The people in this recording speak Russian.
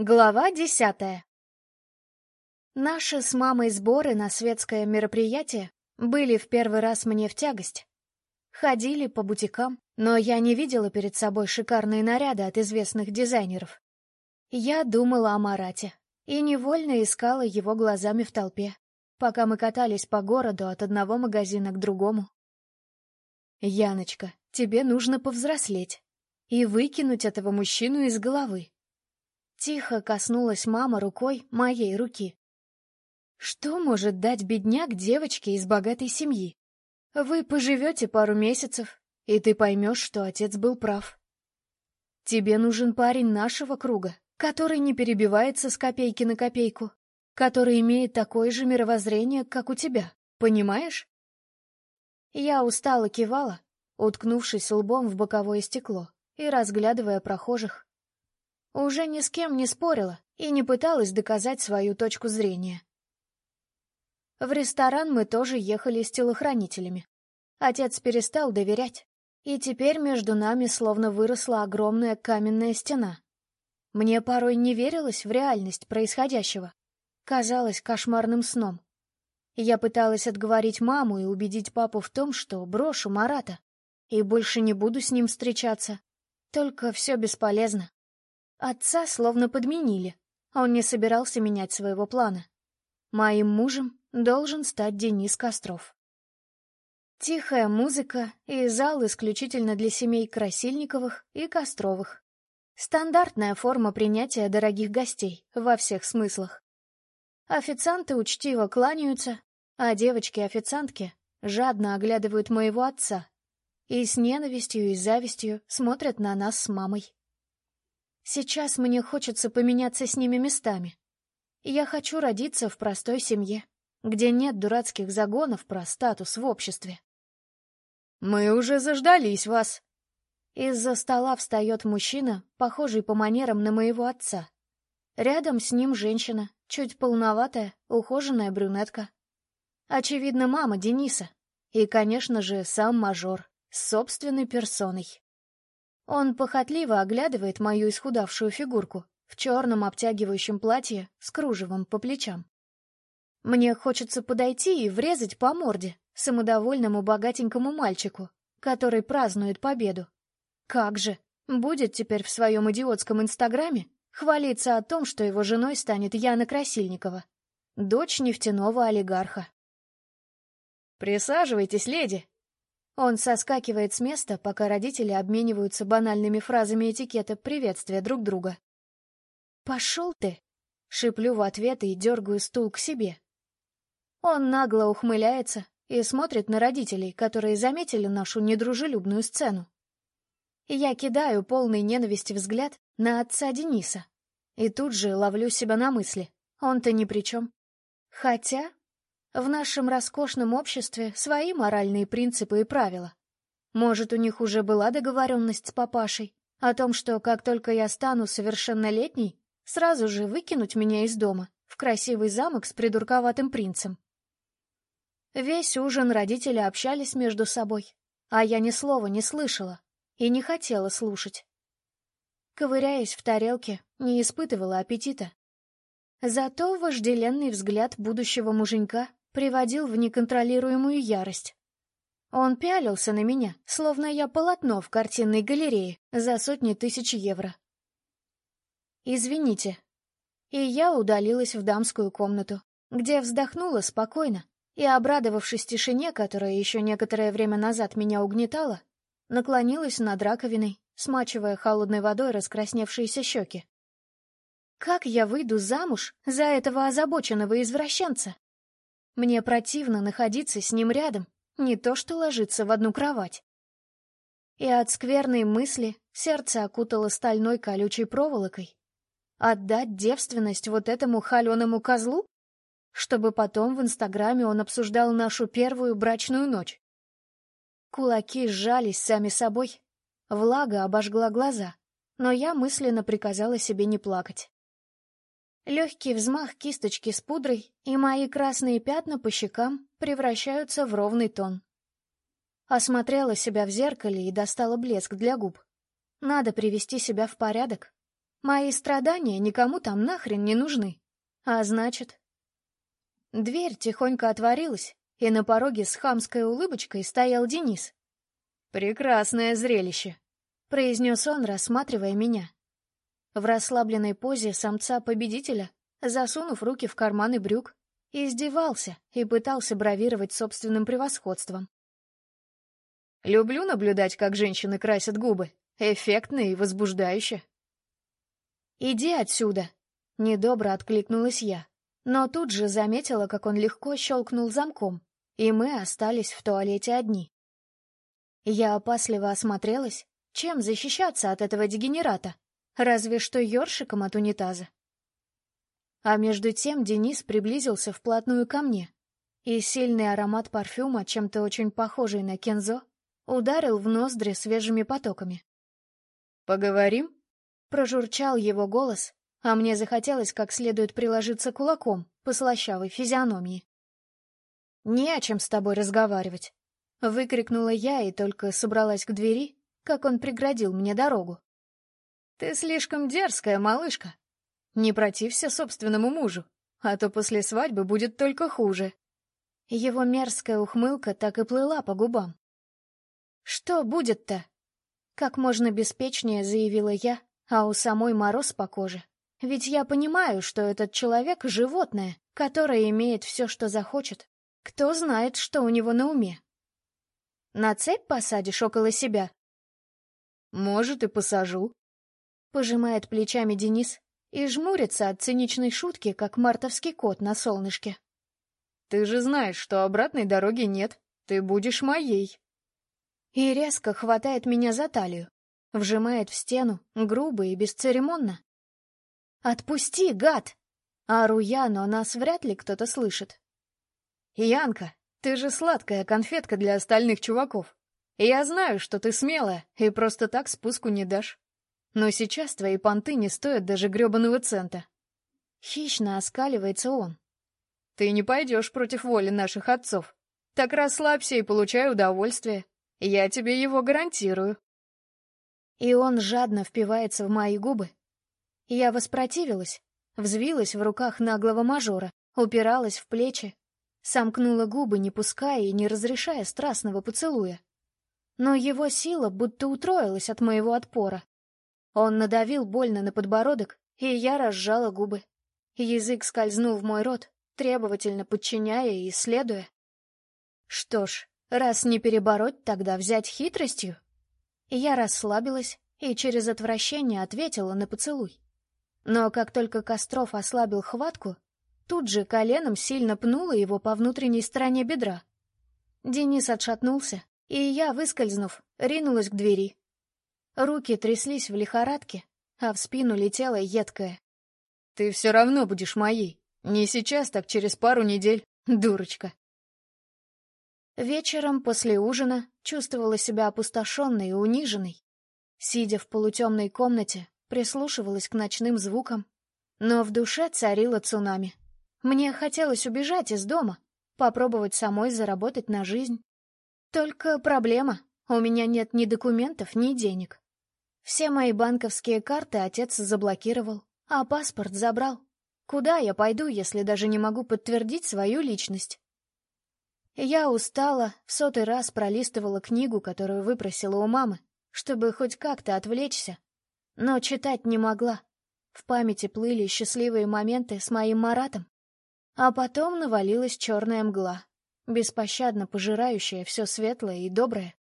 Глава десятая Наши с мамой сборы на светское мероприятие были в первый раз мне в тягость. Ходили по бутикам, но я не видела перед собой шикарные наряды от известных дизайнеров. Я думала о Марате и невольно искала его глазами в толпе, пока мы катались по городу от одного магазина к другому. «Яночка, тебе нужно повзрослеть и выкинуть этого мужчину из головы», Тихо коснулась мама рукой моей руки. Что может дать бедняк девочке из богатой семьи? Вы поживете пару месяцев, и ты поймешь, что отец был прав. Тебе нужен парень нашего круга, который не перебивается с копейки на копейку, который имеет такое же мировоззрение, как у тебя, понимаешь? Я устало кивала, уткнувшись лбом в боковое стекло и разглядывая прохожих, уже ни с кем не спорила и не пыталась доказать свою точку зрения. В ресторан мы тоже ехали с телохранителями. Отец перестал доверять, и теперь между нами словно выросла огромная каменная стена. Мне порой не верилось в реальность происходящего. Казалось кошмарным сном. Я пыталась отговорить маму и убедить папу в том, что брошу Марата и больше не буду с ним встречаться. Только все бесполезно. Отца словно подменили. Он не собирался менять своего плана. Моим мужем должен стать Денис Костров. Тихая музыка и зал исключительно для семей Красильниковых и Костровых. Стандартная форма принятия дорогих гостей во всех смыслах. Официанты учтиво кланяются, а девочки-официантки жадно оглядывают моего отца и с ненавистью и завистью смотрят на нас с мамой. Сейчас мне хочется поменяться с ними местами. Я хочу родиться в простой семье, где нет дурацких загонов про статус в обществе. «Мы уже заждались вас!» Из-за стола встает мужчина, похожий по манерам на моего отца. Рядом с ним женщина, чуть полноватая, ухоженная брюнетка. Очевидно, мама Дениса. И, конечно же, сам мажор, с собственной персоной. Он похотливо оглядывает мою исхудавшую фигурку в черном обтягивающем платье с кружевом по плечам. Мне хочется подойти и врезать по морде самодовольному богатенькому мальчику, который празднует победу. Как же, будет теперь в своем идиотском инстаграме хвалиться о том, что его женой станет Яна Красильникова, дочь нефтяного олигарха. «Присаживайтесь, леди!» Он соскакивает с места, пока родители обмениваются банальными фразами этикета приветствия друг друга. «Пошел ты!» — шиплю в ответ и дергаю стул к себе. Он нагло ухмыляется и смотрит на родителей, которые заметили нашу недружелюбную сцену. Я кидаю полный ненависти взгляд на отца Дениса и тут же ловлю себя на мысли. Он-то ни при чем. Хотя в нашем роскошном обществе свои моральные принципы и правила. Может, у них уже была договоренность с папашей о том, что как только я стану совершеннолетней, сразу же выкинуть меня из дома в красивый замок с придурковатым принцем. Весь ужин родители общались между собой, а я ни слова не слышала и не хотела слушать. Ковыряясь в тарелке, не испытывала аппетита. Зато вожделенный взгляд будущего муженька приводил в неконтролируемую ярость. Он пялился на меня, словно я полотно в картинной галерее за сотни тысяч евро. «Извините». И я удалилась в дамскую комнату, где вздохнула спокойно и, обрадовавшись тишине, которая еще некоторое время назад меня угнетала, наклонилась над раковиной, смачивая холодной водой раскрасневшиеся щеки. «Как я выйду замуж за этого озабоченного извращенца?» Мне противно находиться с ним рядом, не то что ложиться в одну кровать. И от скверной мысли сердце окутало стальной колючей проволокой. Отдать девственность вот этому холеному козлу? Чтобы потом в Инстаграме он обсуждал нашу первую брачную ночь. Кулаки сжались сами собой. Влага обожгла глаза, но я мысленно приказала себе не плакать. Легкий взмах кисточки с пудрой, и мои красные пятна по щекам превращаются в ровный тон. Осмотрела себя в зеркале и достала блеск для губ. Надо привести себя в порядок. Мои страдания никому там нахрен не нужны. А значит... Дверь тихонько отворилась, и на пороге с хамской улыбочкой стоял Денис. «Прекрасное зрелище», — произнес он, рассматривая меня. В расслабленной позе самца-победителя, засунув руки в карманы брюк, издевался и пытался бравировать собственным превосходством. «Люблю наблюдать, как женщины красят губы. Эффектно и возбуждающе». «Иди отсюда!» — недобро откликнулась я, но тут же заметила, как он легко щелкнул замком, и мы остались в туалете одни. Я опасливо осмотрелась, чем защищаться от этого дегенерата, разве что ёршиком от унитаза. А между тем Денис приблизился вплотную ко мне, и сильный аромат парфюма, чем-то очень похожий на кензо, ударил в ноздри свежими потоками. «Поговорим?» — прожурчал его голос, а мне захотелось как следует приложиться кулаком по слащавой физиономии. «Не о чем с тобой разговаривать», — выкрикнула я и только собралась к двери, как он преградил мне дорогу. «Ты слишком дерзкая, малышка. Не протився собственному мужу, а то после свадьбы будет только хуже». Его мерзкая ухмылка так и плыла по губам. «Что будет-то?» Как можно беспечнее заявила я, а у самой мороз по коже. Ведь я понимаю, что этот человек — животное, которое имеет все, что захочет. Кто знает, что у него на уме? На цепь посадишь около себя? Может, и посажу. Пожимает плечами Денис и жмурится от циничной шутки, как мартовский кот на солнышке. Ты же знаешь, что обратной дороги нет. Ты будешь моей. И резко хватает меня за талию, вжимает в стену, грубо и бесцеремонно. «Отпусти, гад!» Ору я, но нас вряд ли кто-то слышит. «Янка, ты же сладкая конфетка для остальных чуваков. Я знаю, что ты смелая и просто так спуску не дашь. Но сейчас твои понты не стоят даже гребаного цента». Хищно оскаливается он. «Ты не пойдешь против воли наших отцов. Так расслабься и получай удовольствие. Я тебе его гарантирую». И он жадно впивается в мои губы. Я воспротивилась, взвилась в руках наглого мажора, упиралась в плечи, сомкнула губы, не пуская и не разрешая страстного поцелуя. Но его сила будто утроилась от моего отпора. Он надавил больно на подбородок, и я разжала губы. Язык скользнул в мой рот, требовательно подчиняя и исследуя. Что ж, раз не перебороть, тогда взять хитростью. Я расслабилась и через отвращение ответила на поцелуй. Но как только Костров ослабил хватку, Тут же коленом сильно пнула его по внутренней стороне бедра. Денис отшатнулся, и я, выскользнув, ринулась к двери. Руки тряслись в лихорадке, а в спину летела едкая. «Ты все равно будешь моей. Не сейчас, так через пару недель, дурочка». Вечером после ужина чувствовала себя опустошенной и униженной. Сидя в полутемной комнате, прислушивалась к ночным звукам, но в душе царила цунами. Мне хотелось убежать из дома, попробовать самой заработать на жизнь. Только проблема — у меня нет ни документов, ни денег. Все мои банковские карты отец заблокировал, а паспорт забрал. Куда я пойду, если даже не могу подтвердить свою личность? Я устала, в сотый раз пролистывала книгу, которую выпросила у мамы, чтобы хоть как-то отвлечься, но читать не могла. В памяти плыли счастливые моменты с моим Маратом. А потом навалилась черная мгла, беспощадно пожирающая все светлое и доброе.